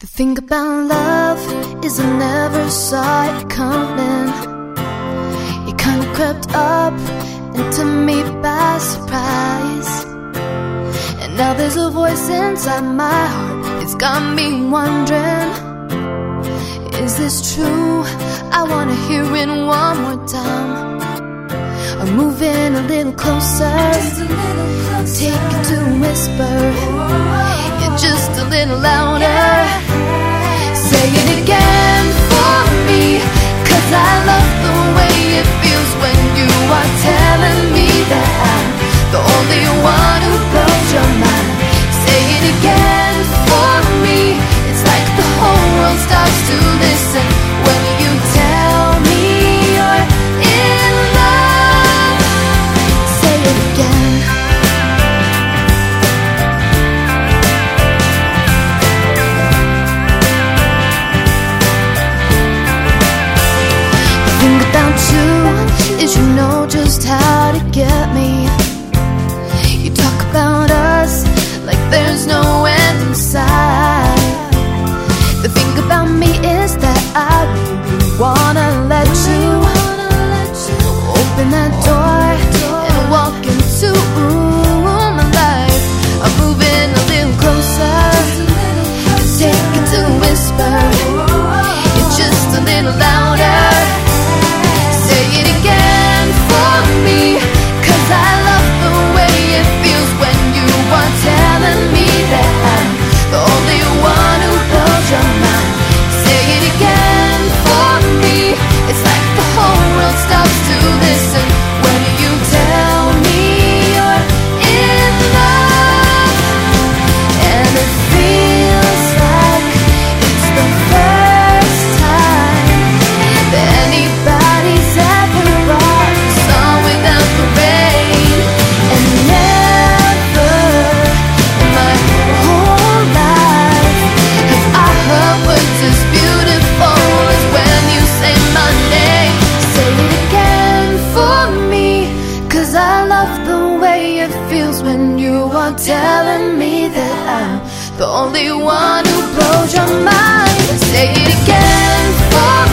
The thing about love is I never saw it coming. It kinda crept up into me by surprise. And now there's a voice inside my heart. It's got me wondering Is this true? I wanna hear it one more time. I'm moving a little closer. Take it to a whisper. You're you are wanna let you open that door and walk into my life. I'm moving a little closer. Take it to whisper. You're just a little louder. telling me that I'm the only one who blows your mind. Say it again